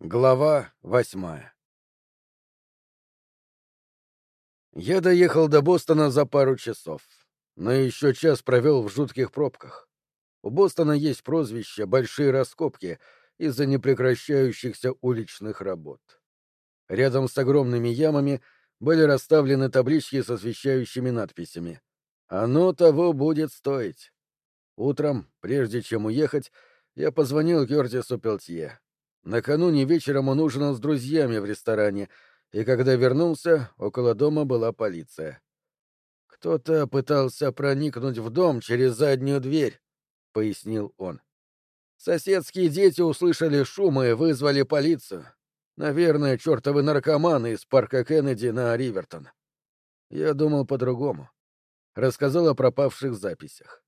Глава восьмая Я доехал до Бостона за пару часов, но еще час провел в жутких пробках. У Бостона есть прозвище «большие раскопки» из-за непрекращающихся уличных работ. Рядом с огромными ямами были расставлены таблички с освещающими надписями. «Оно того будет стоить». Утром, прежде чем уехать, я позвонил Кертису Пелтье. Накануне вечером он ужинал с друзьями в ресторане, и когда вернулся, около дома была полиция. «Кто-то пытался проникнуть в дом через заднюю дверь», — пояснил он. «Соседские дети услышали шум и вызвали полицию. Наверное, чертовы наркоманы из парка Кеннеди на Ривертон. Я думал по-другому. Рассказал о пропавших записях.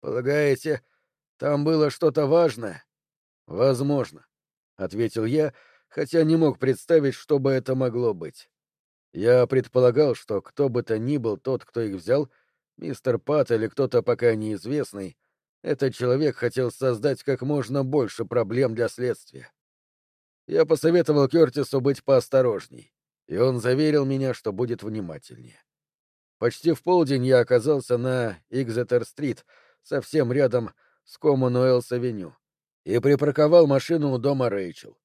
Полагаете, там было что-то важное? Возможно. — ответил я, хотя не мог представить, что бы это могло быть. Я предполагал, что кто бы то ни был тот, кто их взял, мистер Пат или кто-то пока неизвестный, этот человек хотел создать как можно больше проблем для следствия. Я посоветовал Кертису быть поосторожней, и он заверил меня, что будет внимательнее. Почти в полдень я оказался на Игзетер-стрит, совсем рядом с Коммонуэлс-авеню и припарковал машину у дома Рэйчел.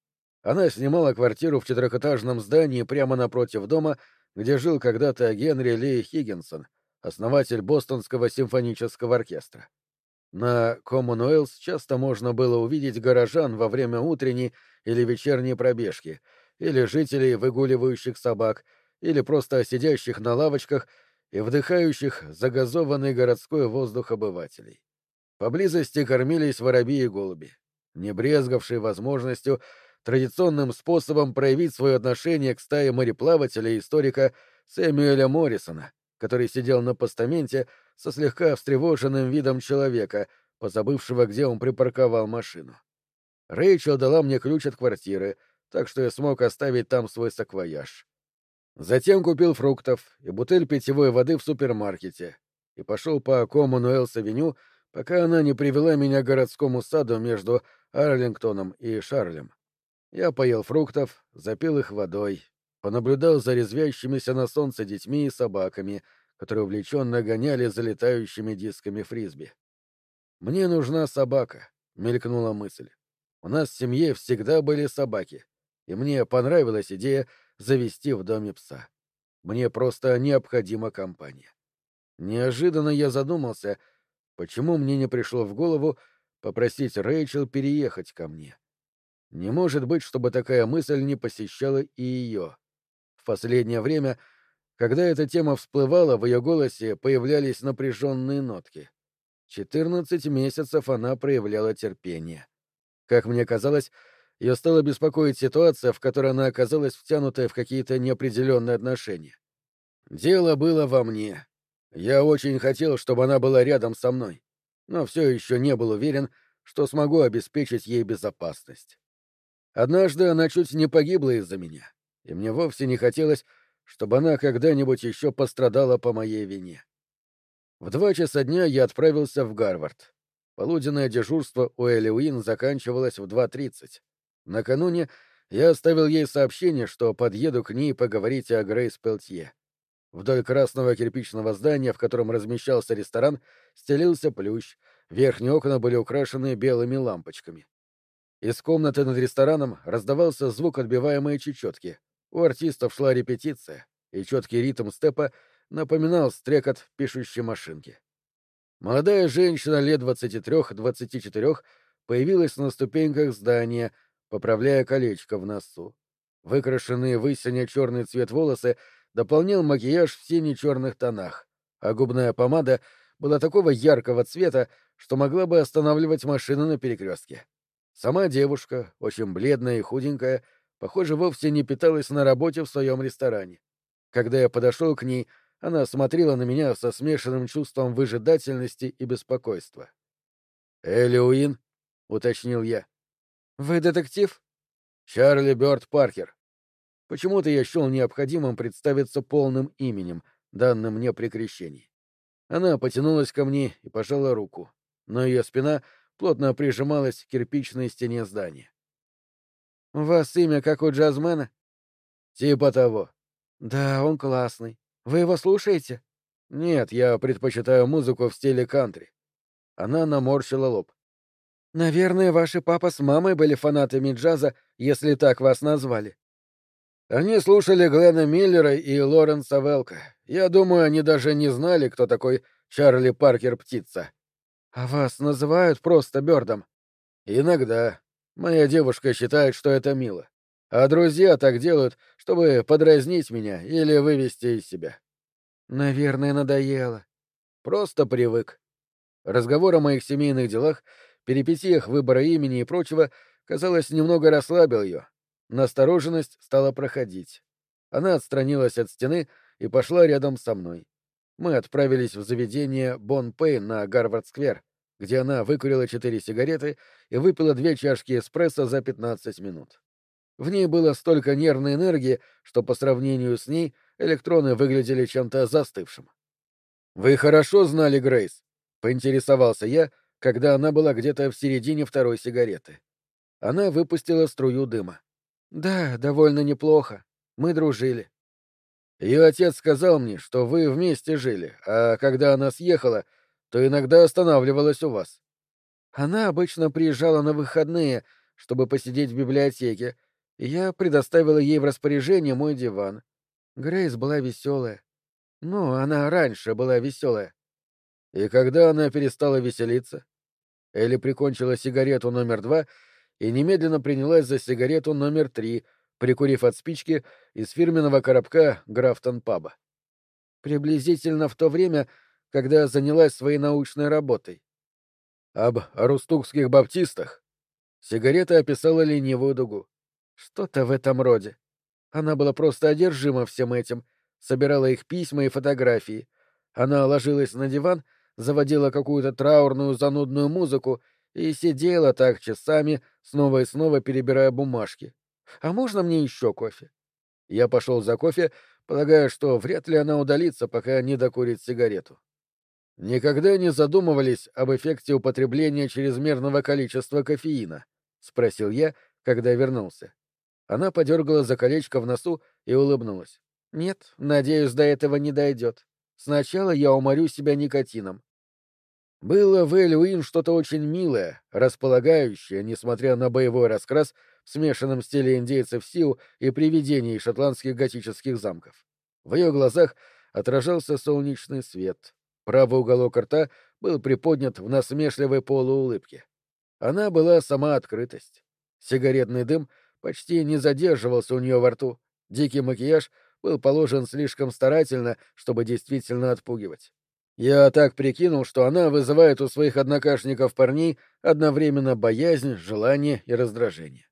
Она снимала квартиру в четырехэтажном здании прямо напротив дома, где жил когда-то Генри Ли Хиггинсон, основатель Бостонского симфонического оркестра. На Commonwealth часто можно было увидеть горожан во время утренней или вечерней пробежки, или жителей, выгуливающих собак, или просто сидящих на лавочках и вдыхающих загазованный городской воздух обывателей. Поблизости кормились воробьи и голуби не брезгавший возможностью традиционным способом проявить свое отношение к стае мореплавателя и историка Сэмюэля Моррисона, который сидел на постаменте со слегка встревоженным видом человека, позабывшего, где он припарковал машину. Рэйчел дала мне ключ от квартиры, так что я смог оставить там свой саквояж. Затем купил фруктов и бутыль питьевой воды в супермаркете и пошел по Коммунуэлс-авеню, пока она не привела меня к городскому саду между Арлингтоном и Шарлем. Я поел фруктов, запил их водой, понаблюдал за резвящимися на солнце детьми и собаками, которые увлеченно гоняли за летающими дисками фрисби. «Мне нужна собака», — мелькнула мысль. «У нас в семье всегда были собаки, и мне понравилась идея завести в доме пса. Мне просто необходима компания». Неожиданно я задумался, почему мне не пришло в голову попросить Рэйчел переехать ко мне. Не может быть, чтобы такая мысль не посещала и ее. В последнее время, когда эта тема всплывала, в ее голосе появлялись напряженные нотки. Четырнадцать месяцев она проявляла терпение. Как мне казалось, ее стала беспокоить ситуация, в которой она оказалась втянутая в какие-то неопределенные отношения. Дело было во мне. Я очень хотел, чтобы она была рядом со мной но все еще не был уверен, что смогу обеспечить ей безопасность. Однажды она чуть не погибла из-за меня, и мне вовсе не хотелось, чтобы она когда-нибудь еще пострадала по моей вине. В два часа дня я отправился в Гарвард. Полуденное дежурство у Элли Уин заканчивалось в 2.30. Накануне я оставил ей сообщение, что подъеду к ней поговорить о Грейс Пелтье. Вдоль красного кирпичного здания, в котором размещался ресторан, стелился плющ, верхние окна были украшены белыми лампочками. Из комнаты над рестораном раздавался звук отбиваемой чечетки. У артистов шла репетиция, и четкий ритм степа напоминал стрекот пишущей машинки. Молодая женщина лет 23-24 появилась на ступеньках здания, поправляя колечко в носу. Выкрашенные в черный цвет волосы дополнял макияж в сине-черных тонах, а губная помада была такого яркого цвета, что могла бы останавливать машину на перекрестке. Сама девушка, очень бледная и худенькая, похоже, вовсе не питалась на работе в своем ресторане. Когда я подошел к ней, она смотрела на меня со смешанным чувством выжидательности и беспокойства. «Элли Уин?» — уточнил я. «Вы детектив?» «Чарли Бёрд Паркер. Почему-то я счел необходимым представиться полным именем, данным мне при крещении. Она потянулась ко мне и пожала руку, но ее спина плотно прижималась к кирпичной стене здания. У вас имя как у джазмена? Типа того. Да, он классный. Вы его слушаете? Нет, я предпочитаю музыку в стиле кантри. Она наморщила лоб. Наверное, ваши папа с мамой были фанатами джаза, если так вас назвали. Они слушали Глена Миллера и Лоренса Велка. Я думаю, они даже не знали, кто такой Чарли Паркер Птица. А вас называют просто Бёрдом? Иногда. Моя девушка считает, что это мило. А друзья так делают, чтобы подразнить меня или вывести из себя. Наверное, надоело. Просто привык. Разговор о моих семейных делах, перипетиях выбора имени и прочего, казалось, немного расслабил ее. Настороженность стала проходить. Она отстранилась от стены и пошла рядом со мной. Мы отправились в заведение Бон Пэй на Гарвард-сквер, где она выкурила четыре сигареты и выпила две чашки эспрессо за 15 минут. В ней было столько нервной энергии, что по сравнению с ней электроны выглядели чем-то застывшим. «Вы хорошо знали Грейс?» — поинтересовался я, когда она была где-то в середине второй сигареты. Она выпустила струю дыма. «Да, довольно неплохо. Мы дружили». Ее отец сказал мне, что вы вместе жили, а когда она съехала, то иногда останавливалась у вас. Она обычно приезжала на выходные, чтобы посидеть в библиотеке, и я предоставила ей в распоряжение мой диван. Грейс была веселая. Ну, она раньше была веселая. И когда она перестала веселиться? Элли прикончила сигарету номер два и немедленно принялась за сигарету номер три, прикурив от спички из фирменного коробка Графтон Паба. Приблизительно в то время, когда занялась своей научной работой. Об арустукских баптистах сигарета описала ленивую дугу. Что-то в этом роде. Она была просто одержима всем этим, собирала их письма и фотографии. Она ложилась на диван, заводила какую-то траурную занудную музыку и сидела так часами, снова и снова перебирая бумажки. «А можно мне еще кофе?» Я пошел за кофе, полагая, что вряд ли она удалится, пока не докурит сигарету. «Никогда не задумывались об эффекте употребления чрезмерного количества кофеина?» — спросил я, когда вернулся. Она подергала за колечко в носу и улыбнулась. «Нет, надеюсь, до этого не дойдет. Сначала я уморю себя никотином. Было в Эль что-то очень милое, располагающее, несмотря на боевой раскрас, в смешанном стиле индейцев Сиу и привидений шотландских готических замков. В ее глазах отражался солнечный свет. Правый уголок рта был приподнят в насмешливой полуулыбке. Она была сама открытость. Сигаретный дым почти не задерживался у нее во рту. Дикий макияж был положен слишком старательно, чтобы действительно отпугивать. Я так прикинул, что она вызывает у своих однокашников парней одновременно боязнь, желание и раздражение.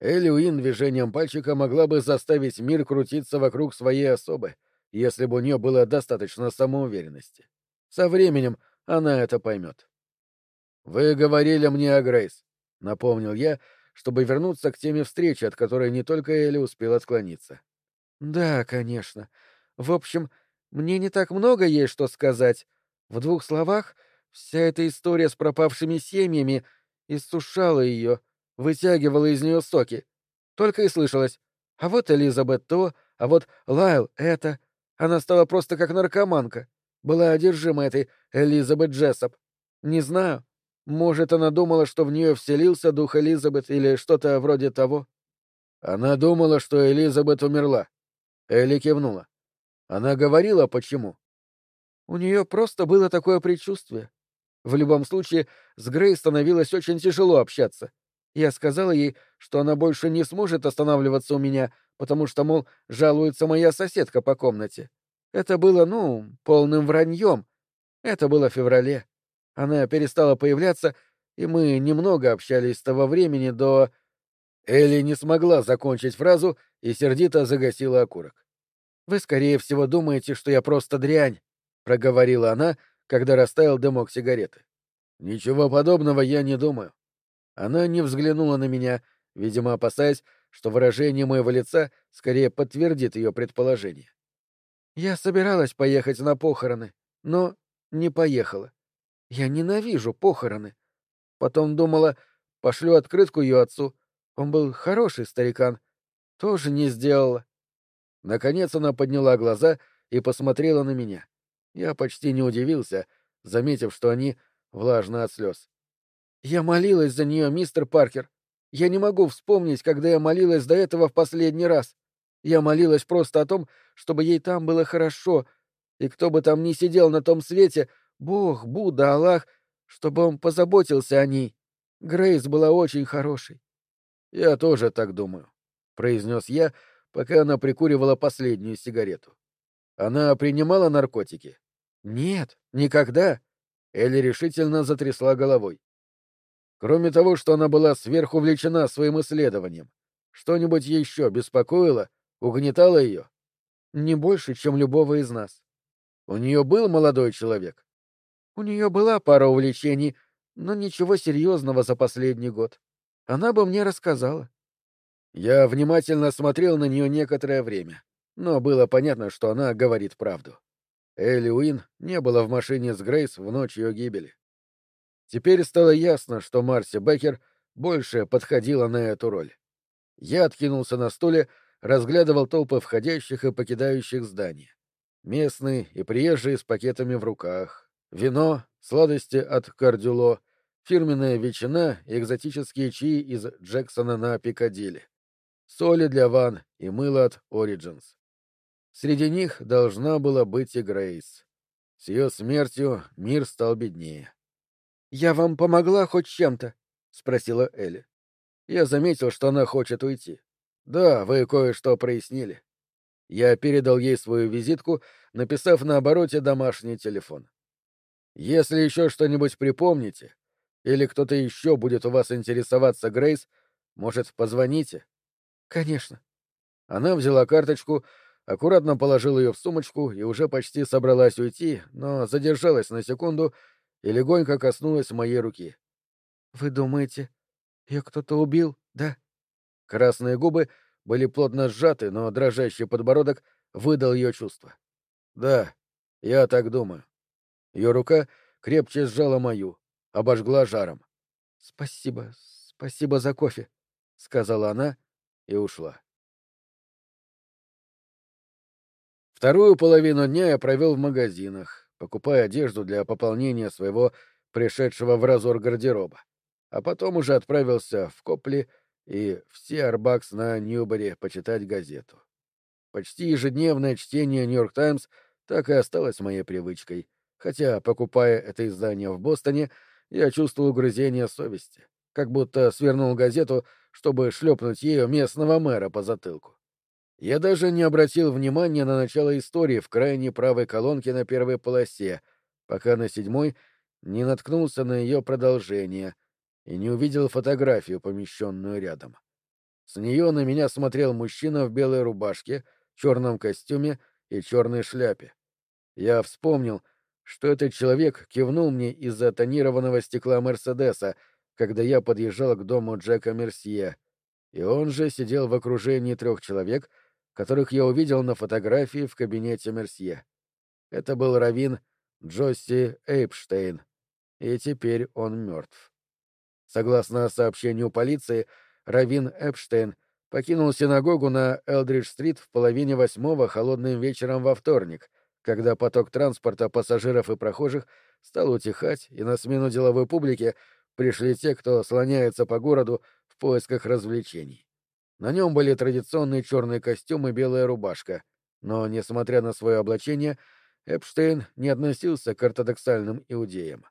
Элли Уин движением пальчика могла бы заставить мир крутиться вокруг своей особы, если бы у нее было достаточно самоуверенности. Со временем она это поймет. «Вы говорили мне о Грейс», — напомнил я, чтобы вернуться к теме встречи, от которой не только Элли успел отклониться. «Да, конечно. В общем, — мне не так много есть что сказать. В двух словах, вся эта история с пропавшими семьями иссушала ее, вытягивала из нее соки. Только и слышалось. А вот Элизабет то, а вот Лайл это. Она стала просто как наркоманка. Была одержима этой Элизабет Джессоп. Не знаю. Может, она думала, что в нее вселился дух Элизабет или что-то вроде того. Она думала, что Элизабет умерла. Элли кивнула. Она говорила, почему. У нее просто было такое предчувствие. В любом случае, с Грей становилось очень тяжело общаться. Я сказала ей, что она больше не сможет останавливаться у меня, потому что, мол, жалуется моя соседка по комнате. Это было, ну, полным враньем. Это было в феврале. Она перестала появляться, и мы немного общались с того времени до... Элли не смогла закончить фразу и сердито загасила окурок. Вы, скорее всего, думаете, что я просто дрянь, проговорила она, когда растаял дымок сигареты. Ничего подобного я не думаю. Она не взглянула на меня, видимо, опасаясь, что выражение моего лица скорее подтвердит ее предположение. Я собиралась поехать на похороны, но не поехала. Я ненавижу похороны. Потом думала, пошлю открытку ее отцу, Он был хороший старикан. Тоже не сделала. Наконец она подняла глаза и посмотрела на меня. Я почти не удивился, заметив, что они влажны от слез. «Я молилась за нее, мистер Паркер. Я не могу вспомнить, когда я молилась до этого в последний раз. Я молилась просто о том, чтобы ей там было хорошо, и кто бы там ни сидел на том свете, Бог, Будда, Аллах, чтобы он позаботился о ней. Грейс была очень хорошей. «Я тоже так думаю», — произнес я, пока она прикуривала последнюю сигарету. «Она принимала наркотики?» «Нет, никогда», — Элли решительно затрясла головой. Кроме того, что она была сверхувлечена своим исследованием, что-нибудь еще беспокоило, угнетало ее? Не больше, чем любого из нас. У нее был молодой человек? У нее была пара увлечений, но ничего серьезного за последний год. Она бы мне рассказала. Я внимательно смотрел на нее некоторое время, но было понятно, что она говорит правду. Элли Уин не было в машине с Грейс в ночь ее гибели. Теперь стало ясно, что Марси Беккер больше подходила на эту роль. Я откинулся на стуле, разглядывал толпы входящих и покидающих здания. Местные и приезжие с пакетами в руках, вино, сладости от кардюло — фирменная ветчина и экзотические чаи из Джексона на Пикадилли, соли для ванн и мыло от Origins. Среди них должна была быть и Грейс. С ее смертью мир стал беднее. «Я вам помогла хоть чем-то?» — спросила Элли. Я заметил, что она хочет уйти. «Да, вы кое-что прояснили». Я передал ей свою визитку, написав на обороте домашний телефон. «Если еще что-нибудь припомните, или кто-то еще будет у вас интересоваться, Грейс, может, позвоните? Конечно. Она взяла карточку, аккуратно положила ее в сумочку и уже почти собралась уйти, но задержалась на секунду и легонько коснулась моей руки. Вы думаете, ее кто-то убил, да? Красные губы были плотно сжаты, но дрожащий подбородок выдал ее чувство. Да, я так думаю. Ее рука крепче сжала мою обожгла жаром. «Спасибо, спасибо за кофе», — сказала она и ушла. Вторую половину дня я провел в магазинах, покупая одежду для пополнения своего пришедшего в разор гардероба, а потом уже отправился в Копли и в Сиарбакс на Ньюбери почитать газету. Почти ежедневное чтение «Нью-Йорк Таймс» так и осталось моей привычкой, хотя, покупая это издание в Бостоне, я чувствовал угрызение совести, как будто свернул газету, чтобы шлепнуть ею местного мэра по затылку. Я даже не обратил внимания на начало истории в крайней правой колонке на первой полосе, пока на седьмой не наткнулся на ее продолжение и не увидел фотографию, помещенную рядом. С нее на меня смотрел мужчина в белой рубашке, черном костюме и черной шляпе. Я вспомнил — что этот человек кивнул мне из-за тонированного стекла Мерседеса, когда я подъезжал к дому Джека Мерсье, и он же сидел в окружении трех человек, которых я увидел на фотографии в кабинете Мерсье. Это был раввин Джосси Эйпштейн, и теперь он мертв. Согласно сообщению полиции, раввин Эпштейн покинул синагогу на Элдридж-стрит в половине восьмого холодным вечером во вторник — когда поток транспорта пассажиров и прохожих стал утихать, и на смену деловой публике пришли те, кто слоняется по городу в поисках развлечений. На нем были традиционные черные костюмы и белая рубашка, но, несмотря на свое облачение, Эпштейн не относился к ортодоксальным иудеям.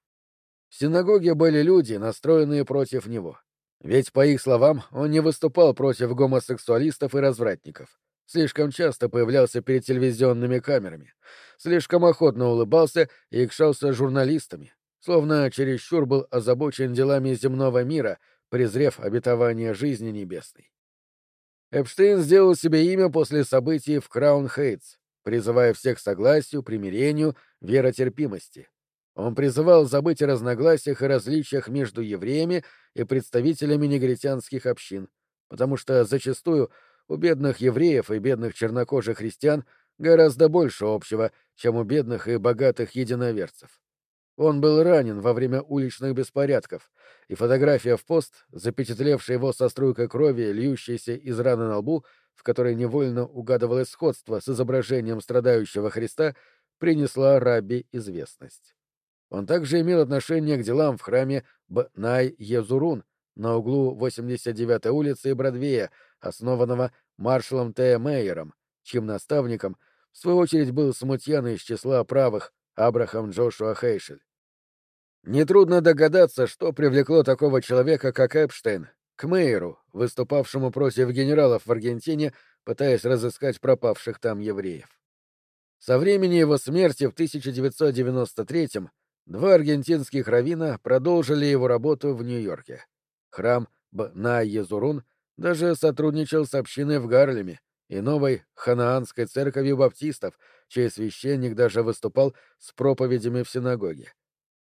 В синагоге были люди, настроенные против него. Ведь, по их словам, он не выступал против гомосексуалистов и развратников слишком часто появлялся перед телевизионными камерами, слишком охотно улыбался и икшался журналистами, словно чересчур был озабочен делами земного мира, презрев обетование жизни небесной. Эпштейн сделал себе имя после событий в Краун-Хейтс, призывая всех к согласию, примирению, веротерпимости. Он призывал забыть о разногласиях и различиях между евреями и представителями негритянских общин, потому что зачастую у бедных евреев и бедных чернокожих христиан гораздо больше общего, чем у бедных и богатых единоверцев. Он был ранен во время уличных беспорядков, и фотография в пост, запечатлевшая его со струйкой крови, льющейся из раны на лбу, в которой невольно угадывалось сходство с изображением страдающего Христа, принесла Рабби известность. Он также имел отношение к делам в храме Бнай-Езурун на углу 89-й улицы и Бродвея, основанного маршалом Т. Мейером, чьим наставником, в свою очередь, был смутьян из числа правых Абрахам Джошуа Хейшель. Нетрудно догадаться, что привлекло такого человека, как Эпштейн, к Мейеру, выступавшему против генералов в Аргентине, пытаясь разыскать пропавших там евреев. Со времени его смерти в 1993-м два аргентинских равина продолжили его работу в Нью-Йорке. Храм Бна-Езурун даже сотрудничал с общиной в Гарлеме и новой ханаанской церковью баптистов, чей священник даже выступал с проповедями в синагоге.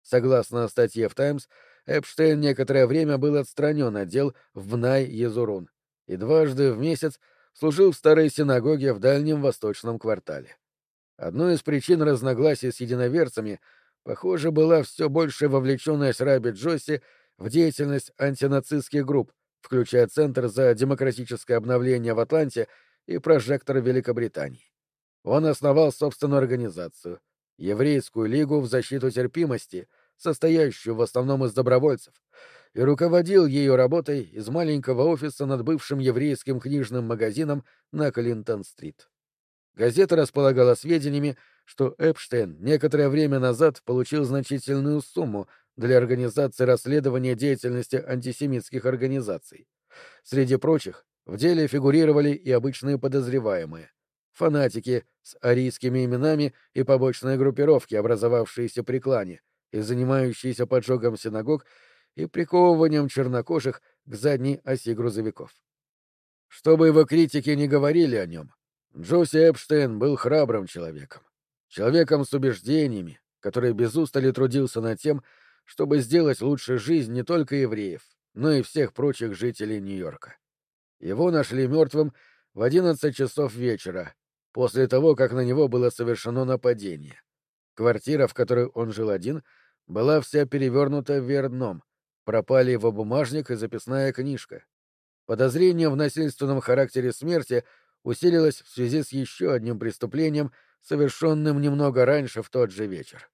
Согласно статье в «Таймс», Эпштейн некоторое время был отстранен от дел в Бнай-Езурун и дважды в месяц служил в старой синагоге в дальнем восточном квартале. Одной из причин разногласий с единоверцами, похоже, была все большая вовлеченность Раби Джосси в деятельность антинацистских групп, включая Центр за демократическое обновление в Атланте и Прожектор Великобритании. Он основал собственную организацию — Еврейскую лигу в защиту терпимости, состоящую в основном из добровольцев, и руководил ее работой из маленького офиса над бывшим еврейским книжным магазином на Клинтон-стрит. Газета располагала сведениями, что Эпштейн некоторое время назад получил значительную сумму для организации расследования деятельности антисемитских организаций. Среди прочих, в деле фигурировали и обычные подозреваемые — фанатики с арийскими именами и побочные группировки, образовавшиеся при клане, и занимающиеся поджогом синагог и приковыванием чернокожих к задней оси грузовиков. Чтобы его критики не говорили о нем, Джоси Эпштейн был храбрым человеком, человеком с убеждениями, который без устали трудился над тем, чтобы сделать лучше жизнь не только евреев, но и всех прочих жителей Нью-Йорка. Его нашли мертвым в одиннадцать часов вечера, после того, как на него было совершено нападение. Квартира, в которой он жил один, была вся перевернута вверх дном, пропали его бумажник и записная книжка. Подозрение в насильственном характере смерти — усилилась в связи с еще одним преступлением, совершенным немного раньше в тот же вечер.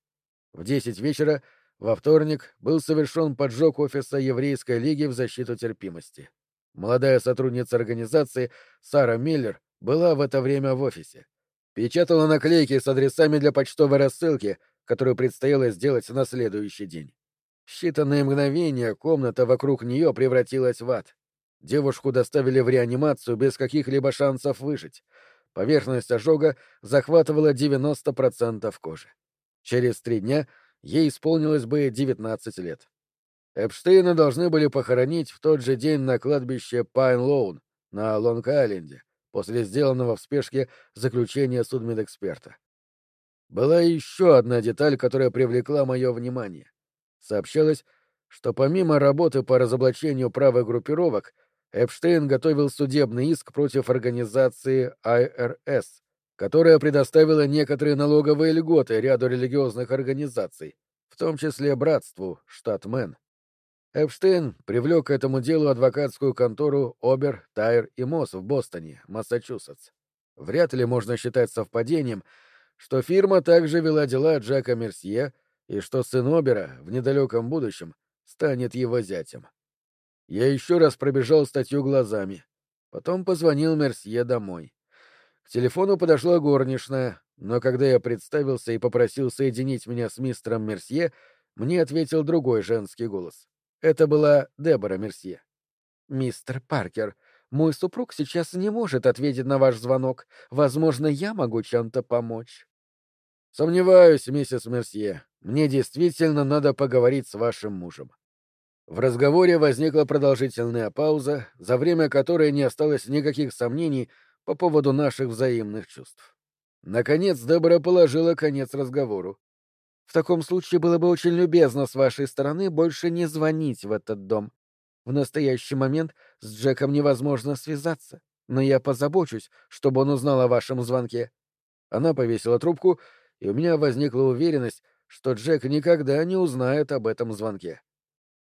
В десять вечера во вторник был совершен поджог офиса Еврейской лиги в защиту терпимости. Молодая сотрудница организации Сара Миллер была в это время в офисе. Печатала наклейки с адресами для почтовой рассылки, которую предстояло сделать на следующий день. В считанные мгновения комната вокруг нее превратилась в ад. Девушку доставили в реанимацию без каких-либо шансов выжить. Поверхность ожога захватывала 90% кожи. Через три дня ей исполнилось бы 19 лет. Эпштейна должны были похоронить в тот же день на кладбище Пайн-Лоун на Лонг-Айленде после сделанного в спешке заключения судмедэксперта. Была еще одна деталь, которая привлекла мое внимание. Сообщалось, что помимо работы по разоблачению правых группировок, Эпштейн готовил судебный иск против организации IRS, которая предоставила некоторые налоговые льготы ряду религиозных организаций, в том числе Братству, штат Мэн. Эпштейн привлек к этому делу адвокатскую контору Обер, Тайр и Мосс в Бостоне, Массачусетс. Вряд ли можно считать совпадением, что фирма также вела дела Джека Мерсье и что сын Обера в недалеком будущем станет его зятем. Я еще раз пробежал статью глазами. Потом позвонил Мерсье домой. К телефону подошла горничная, но когда я представился и попросил соединить меня с мистером Мерсье, мне ответил другой женский голос. Это была Дебора Мерсье. «Мистер Паркер, мой супруг сейчас не может ответить на ваш звонок. Возможно, я могу чем-то помочь». «Сомневаюсь, миссис Мерсье. Мне действительно надо поговорить с вашим мужем. В разговоре возникла продолжительная пауза, за время которой не осталось никаких сомнений по поводу наших взаимных чувств. Наконец Дебора положила конец разговору. «В таком случае было бы очень любезно с вашей стороны больше не звонить в этот дом. В настоящий момент с Джеком невозможно связаться, но я позабочусь, чтобы он узнал о вашем звонке». Она повесила трубку, и у меня возникла уверенность, что Джек никогда не узнает об этом звонке.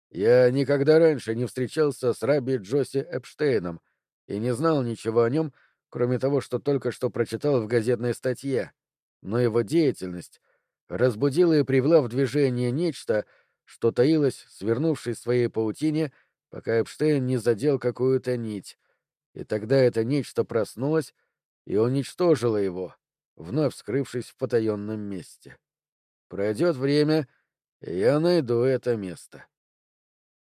Я никогда раньше не встречался с Раби Джоси Эпштейном и не знал ничего о нем, кроме того, что только что прочитал в газетной статье, но его деятельность разбудила и привела в движение нечто, что таилось, свернувшись в своей паутине, пока Эпштейн не задел какую-то нить, и тогда это нечто проснулось и уничтожило его, вновь скрывшись в потаенном месте. Пройдет время, и я найду это место.